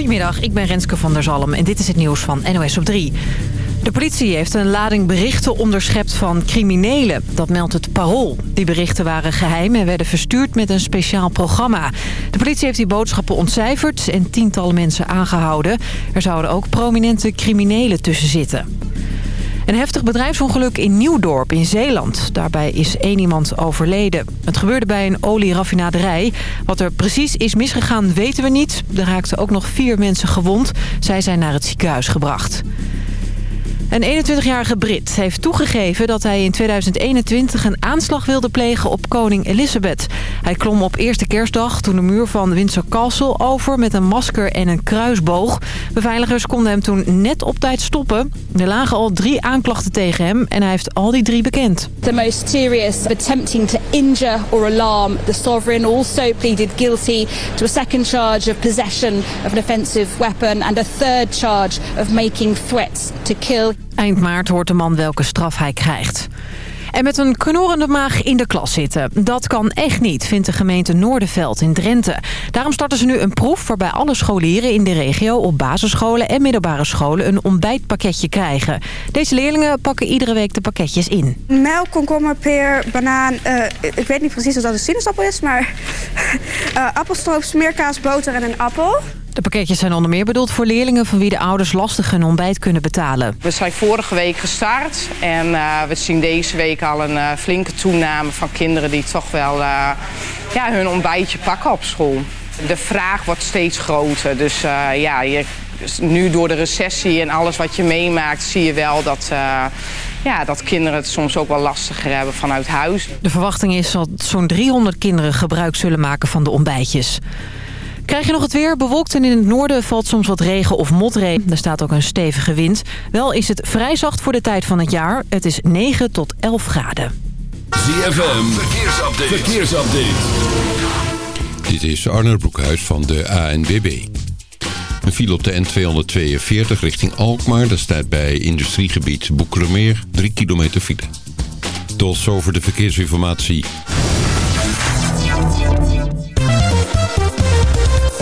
Goedemiddag, ik ben Renske van der Zalm en dit is het nieuws van NOS op 3. De politie heeft een lading berichten onderschept van criminelen. Dat meldt het Parool. Die berichten waren geheim en werden verstuurd met een speciaal programma. De politie heeft die boodschappen ontcijferd en tientallen mensen aangehouden. Er zouden ook prominente criminelen tussen zitten. Een heftig bedrijfsongeluk in Nieuwdorp in Zeeland. Daarbij is één iemand overleden. Het gebeurde bij een olieraffinaderij. Wat er precies is misgegaan weten we niet. Er raakten ook nog vier mensen gewond. Zij zijn naar het ziekenhuis gebracht. Een 21-jarige Brit heeft toegegeven dat hij in 2021 een aanslag wilde plegen op koning Elizabeth. Hij klom op eerste kerstdag toen de muur van Windsor Castle over met een masker en een kruisboog. Beveiligers konden hem toen net op tijd stoppen. Er lagen al drie aanklachten tegen hem en hij heeft al die drie bekend. The most serious attempting to injure or alarm the sovereign also pleaded guilty to a second charge of possession of an offensive weapon and a third charge of making threats to kill. Eind maart hoort de man welke straf hij krijgt. En met een knorrende maag in de klas zitten. Dat kan echt niet, vindt de gemeente Noorderveld in Drenthe. Daarom starten ze nu een proef waarbij alle scholieren in de regio... op basisscholen en middelbare scholen een ontbijtpakketje krijgen. Deze leerlingen pakken iedere week de pakketjes in. Melk, komkommer, peer, banaan. Uh, ik weet niet precies of dat een sinaasappel is, maar... Uh, appelstroop, smeerkaas, boter en een appel. De pakketjes zijn onder meer bedoeld voor leerlingen van wie de ouders lastig hun ontbijt kunnen betalen. We zijn vorige week gestart en uh, we zien deze week al een uh, flinke toename van kinderen die toch wel uh, ja, hun ontbijtje pakken op school. De vraag wordt steeds groter, dus ja, je, nu door de recessie en alles wat je meemaakt zie je wel dat ja, dat kinderen het soms ook wel lastiger hebben vanuit huis. De verwachting is dat zo'n 300 kinderen gebruik zullen maken van de ontbijtjes. Krijg je nog het weer? Bewolkt en in het noorden valt soms wat regen of motregen. Er staat ook een stevige wind. Wel is het vrij zacht voor de tijd van het jaar. Het is 9 tot 11 graden. ZFM, verkeersupdate. verkeersupdate. Dit is Arnold Broekhuis van de ANWB. Een file op de N242 richting Alkmaar. Dat staat bij industriegebied Boekelemeer. 3 kilometer file. Tot zover de verkeersinformatie.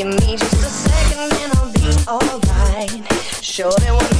Give me just a second and I'll be alright. Sure that one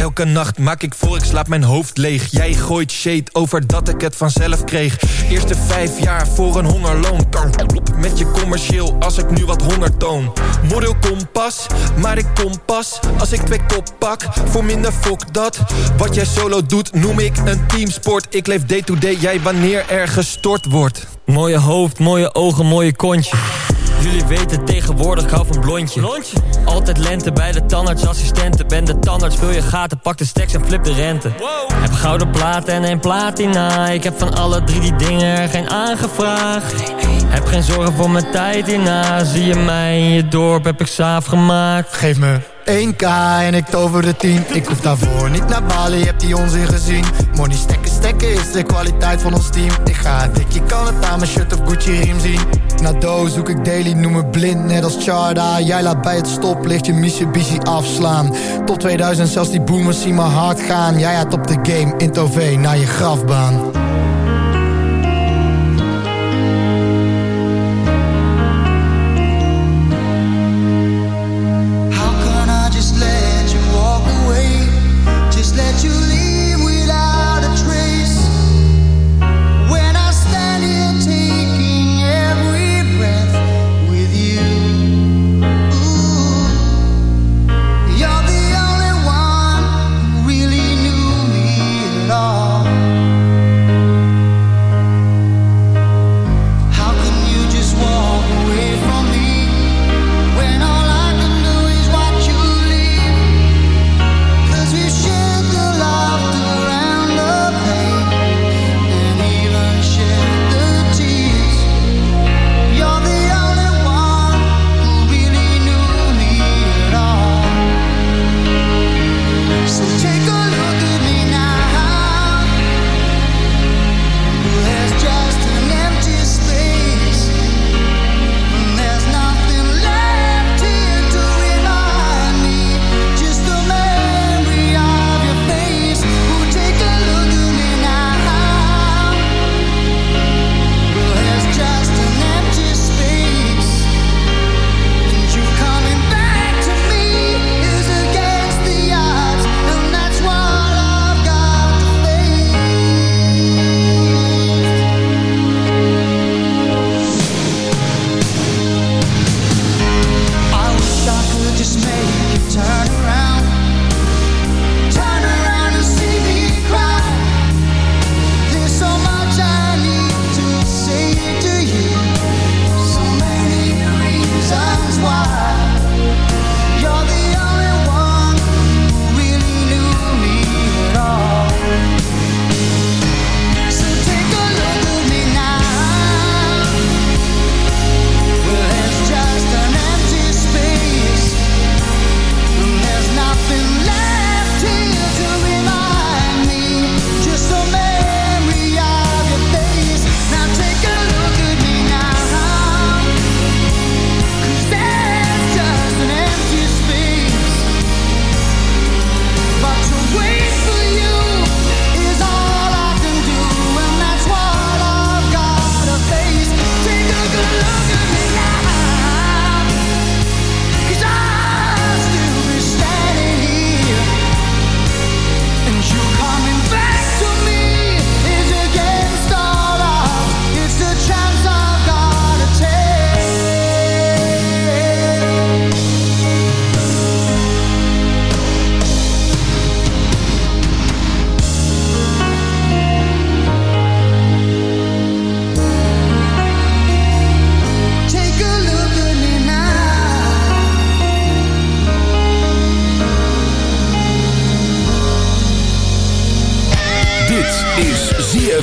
Elke nacht maak ik voor ik slaap mijn hoofd leeg. Jij gooit shade over dat ik het vanzelf kreeg. Eerste vijf jaar voor een hongerloon. Met je commercieel als ik nu wat honger toon. Moreel kompas, maar ik kom pas Als ik twee kop pak, voor minder fok dat Wat jij solo doet noem ik een teamsport. Ik leef day to day, jij wanneer er gestort wordt. Mooie hoofd, mooie ogen, mooie kontje. Jullie weten tegenwoordig, ik hou van blondje. Altijd lente bij de tandartsassistenten. Ben de tandarts, vul je pak de stacks en flip de rente. Heb gouden platen en een platina. Ik heb van alle drie die dingen geen aangevraagd. Heb geen zorgen voor mijn tijd hierna. Zie je mij in je dorp, heb ik saaf gemaakt. Geef me 1k en ik tover de 10 Ik hoef daarvoor niet naar Bali, heb die onzin gezien. Money stekken, stekken is de kwaliteit van ons team. Ik ga dik, je kan het aan mijn shirt of Gucci riem zien. Na do zoek ik daily, noem me blind, net als Charda. Jij laat bij het stoplicht je Mitsubishi afslaan. Tot 2000 zelfs die boomers zien me hard gaan. Jij had op de game, in Tove, naar je grafbaan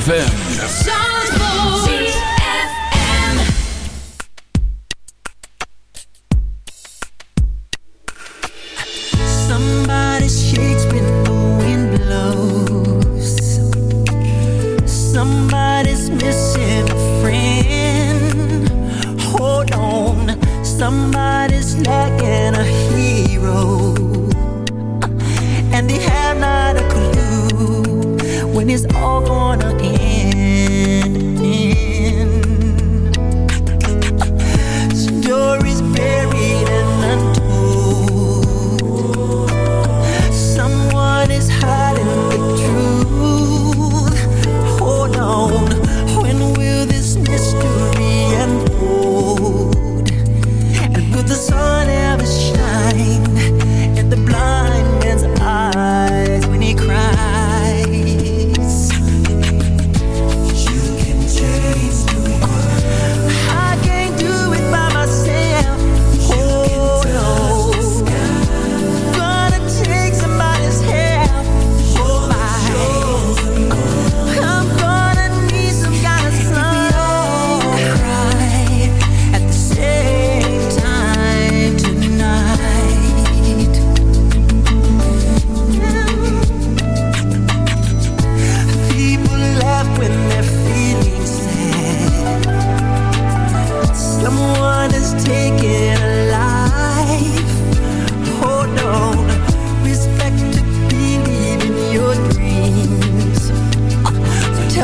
ZFM.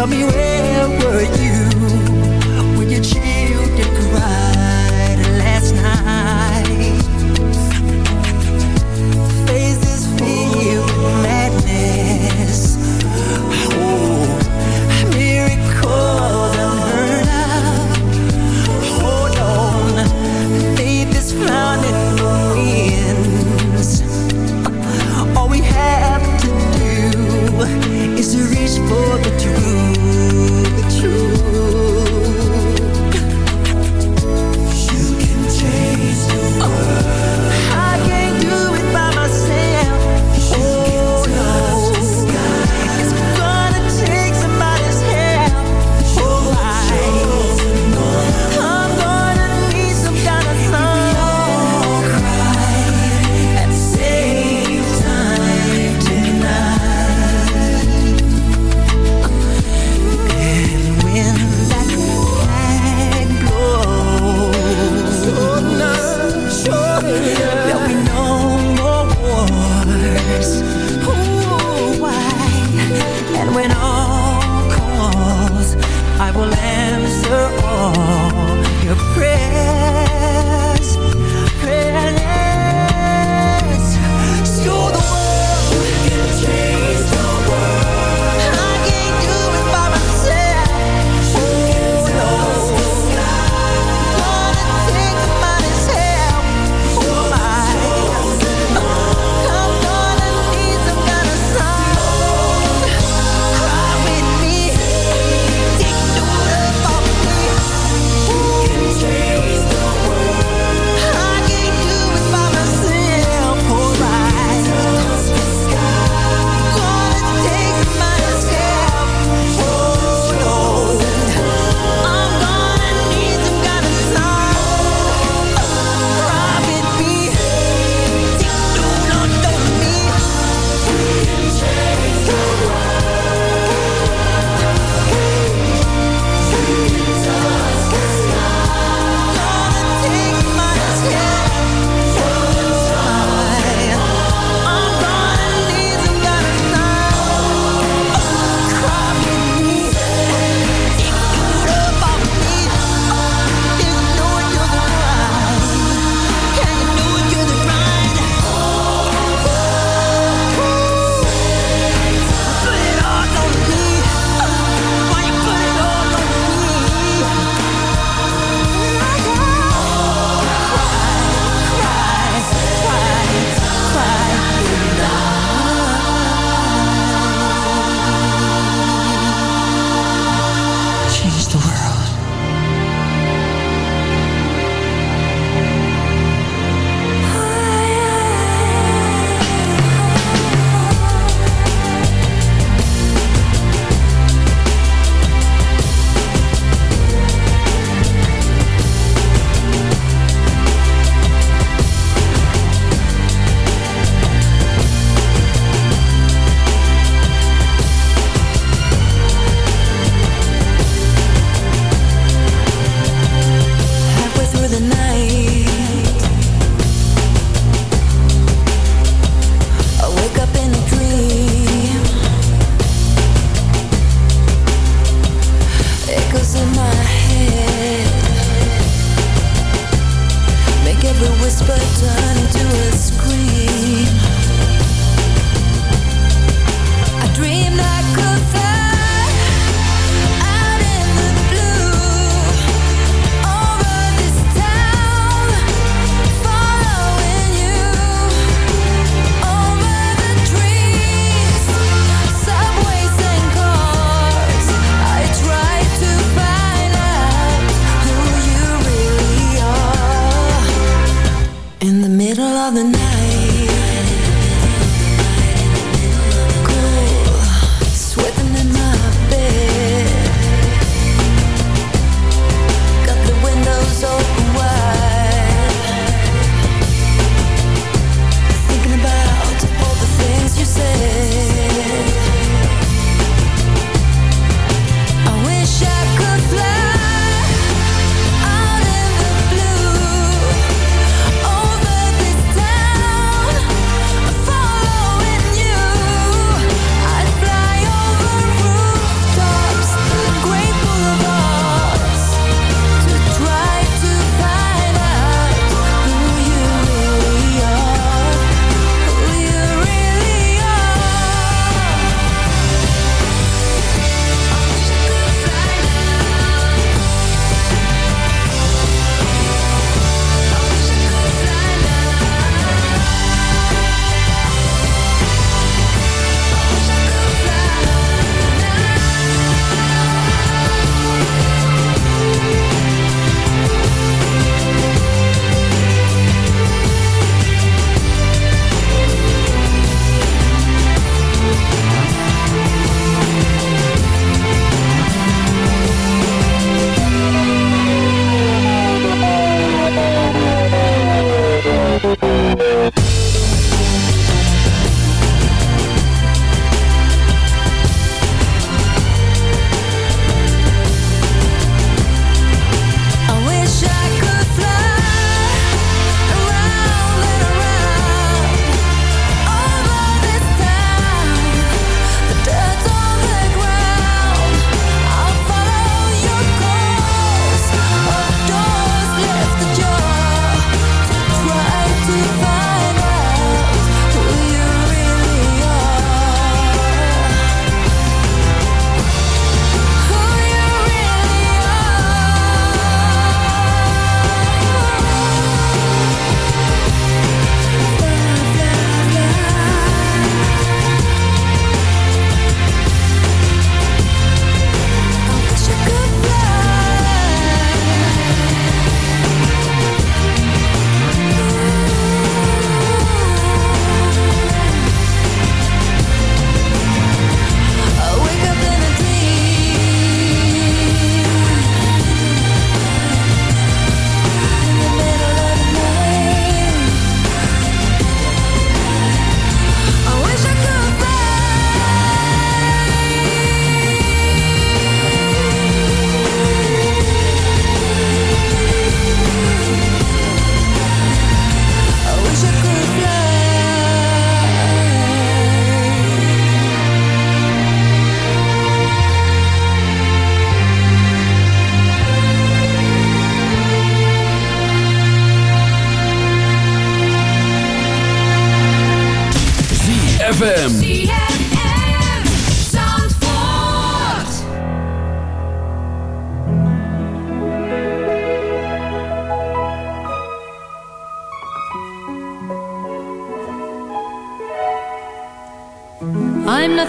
tell me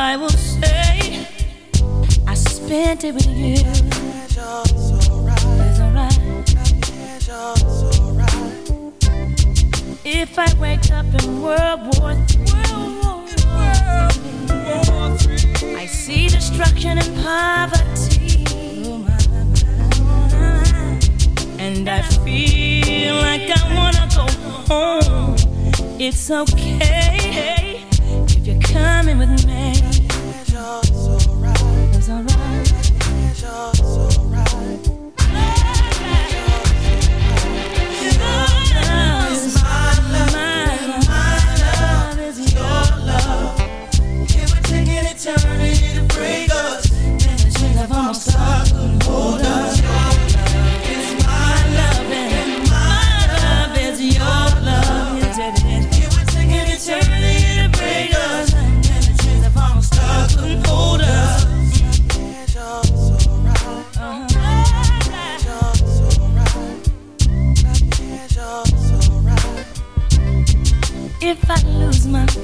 I will say I spent it with you. It's alright. Right. If I wake up in World War III, I see destruction and poverty, and I feel like I wanna go home. It's okay coming with me.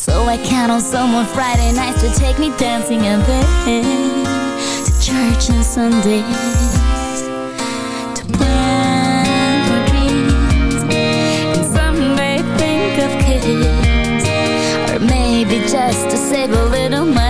So I count on someone Friday nights to take me dancing and then to church on Sundays. To plan for dreams. And someday think of kids. Or maybe just to save a little money.